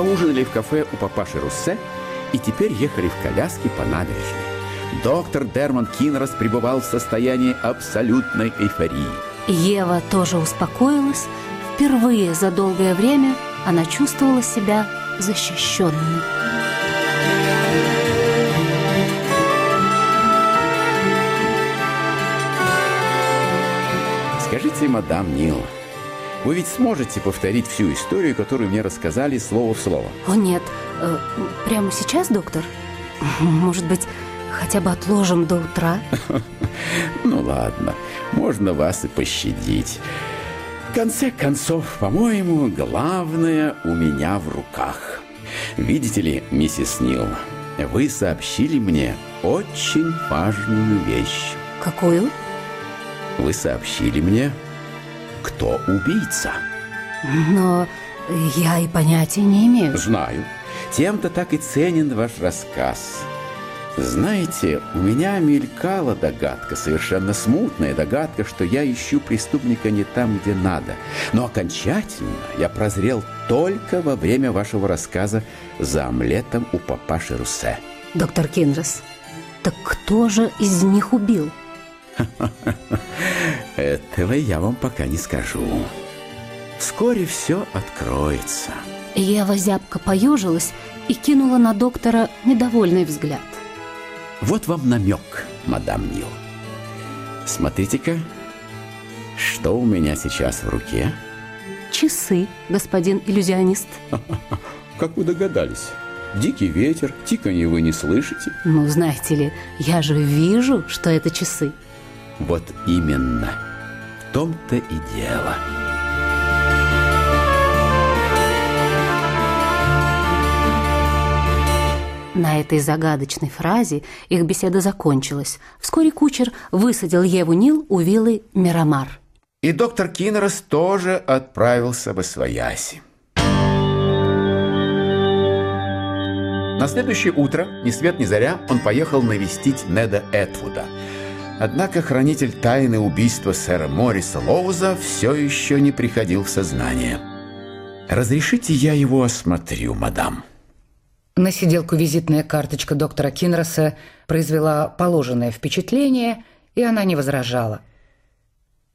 ужинали в кафе у папаши Руссе и теперь ехали в коляске по набережной. Доктор Дерман Кинрос пребывал в состоянии абсолютной эйфории. Ева тоже успокоилась. Впервые за долгое время она чувствовала себя защищенной. Скажите, мадам Нил, вы ведь сможете повторить всю историю, которую мне рассказали слово в слово? О, нет. Э, прямо сейчас, доктор? Может быть, хотя бы отложим до утра? Ну ладно, можно вас и пощадить. В конце концов, по-моему, главное у меня в руках. Видите ли, миссис Нил, вы сообщили мне очень важную вещь. Какую? Вы сообщили мне, кто убийца. Но я и понятия не имею. Знаю. Тем-то так и ценен ваш рассказ. Знаете, у меня мелькала догадка, совершенно смутная догадка, что я ищу преступника не там, где надо. Но окончательно я прозрел только во время вашего рассказа за омлетом у папаши Русе. Доктор Кинрос, так кто же из них убил? Этого я вам пока не скажу. Вскоре все откроется. Ева зябко поежилась и кинула на доктора недовольный взгляд. Вот вам намек, мадам Нил. Смотрите-ка, что у меня сейчас в руке. Часы, господин иллюзионист. Как вы догадались? Дикий ветер, тиканье вы не слышите? Ну, знаете ли, я же вижу, что это часы. Вот именно. Том-то и дело. На этой загадочной фразе их беседа закончилась. Вскоре кучер высадил Еву Нил у виллы Мирамар. И доктор Кинрос тоже отправился в Освояси. На следующее утро, ни свет ни заря, он поехал навестить Неда Этвуда. Однако хранитель тайны убийства сэра Морриса Лоуза все еще не приходил в сознание. «Разрешите я его осмотрю, мадам?» На сиделку визитная карточка доктора Кинроса произвела положенное впечатление, и она не возражала.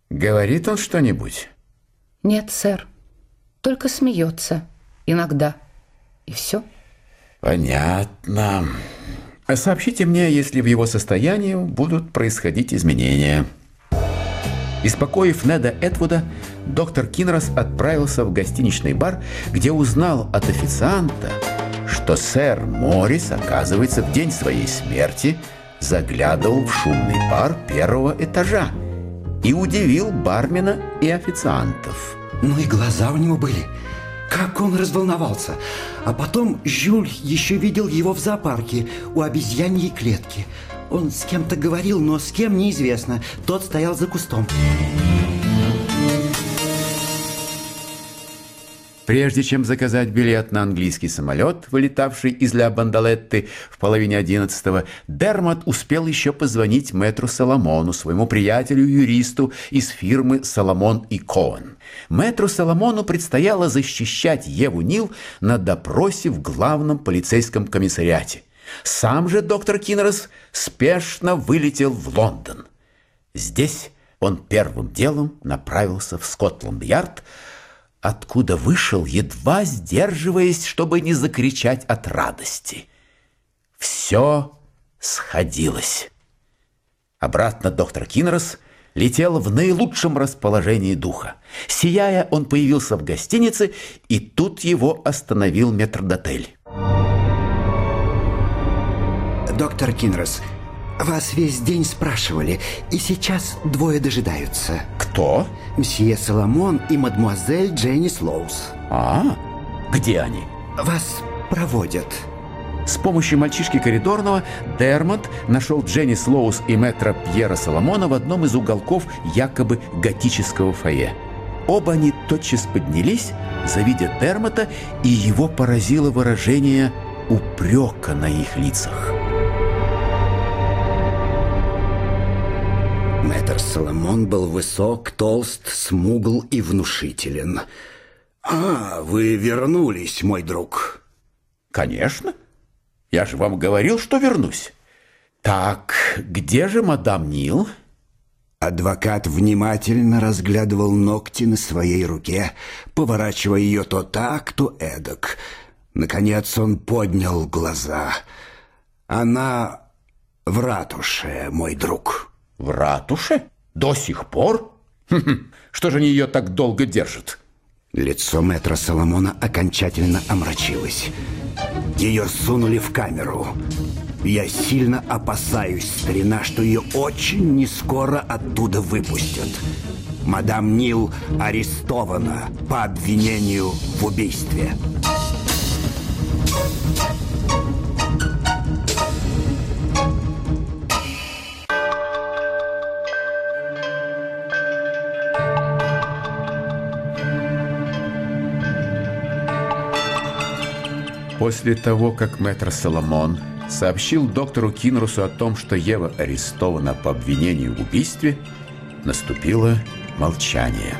«Говорит он что-нибудь?» «Нет, сэр. Только смеется. Иногда. И все». «Понятно. Сообщите мне, если в его состоянии будут происходить изменения». Испокоив Неда Этвуда, доктор Кинрос отправился в гостиничный бар, где узнал от официанта, что сэр Моррис, оказывается, в день своей смерти заглядывал в шумный бар первого этажа и удивил бармена и официантов. Ну и глаза у него были. Как он разволновался. А потом Жюль еще видел его в зоопарке у обезьяньей клетки. Он с кем-то говорил, но с кем неизвестно. Тот стоял за кустом. Прежде чем заказать билет на английский самолет, вылетавший из Ля Бандалетты в половине одиннадцатого, Дермат успел еще позвонить мэтру Соломону, своему приятелю-юристу из фирмы «Соломон и Коэн». Мэтру Соломону предстояло защищать Еву Нил на допросе в главном полицейском комиссариате. Сам же доктор Кинрос спешно вылетел в Лондон. Здесь он первым делом направился в Скотланд-Ярд, откуда вышел, едва сдерживаясь, чтобы не закричать от радости. Все сходилось. Обратно доктор Кинрос летел в наилучшем расположении духа. Сияя, он появился в гостинице, и тут его остановил метрдотель. Доктор Кинрос, вас весь день спрашивали, и сейчас двое дожидаются. Кто? Мсье Соломон и мадемуазель Дженни Слоус. А, где они? Вас проводят. С помощью мальчишки коридорного Дермот нашел Дженни Слоус и мэтра Пьера Соломона в одном из уголков якобы готического фойе. Оба они тотчас поднялись, завидя Дермота, и его поразило выражение упрека на их лицах. Мэтр Соломон был высок, толст, смугл и внушителен. «А, вы вернулись, мой друг. конечно. Я же вам говорил, что вернусь. Так, где же мадам Нил? Адвокат внимательно разглядывал ногти на своей руке, поворачивая ее то так, то эдак. Наконец он поднял глаза. Она в ратуше, мой друг. В ратуше? До сих пор? Что же они ее так долго держат? Лицо мэтра Соломона окончательно омрачилось. Ее сунули в камеру. Я сильно опасаюсь, старина, что ее очень нескоро оттуда выпустят. Мадам Нил арестована по обвинению в убийстве. После того, как мэтр Соломон сообщил доктору Кинрусу о том, что Ева арестована по обвинению в убийстве, наступило молчание.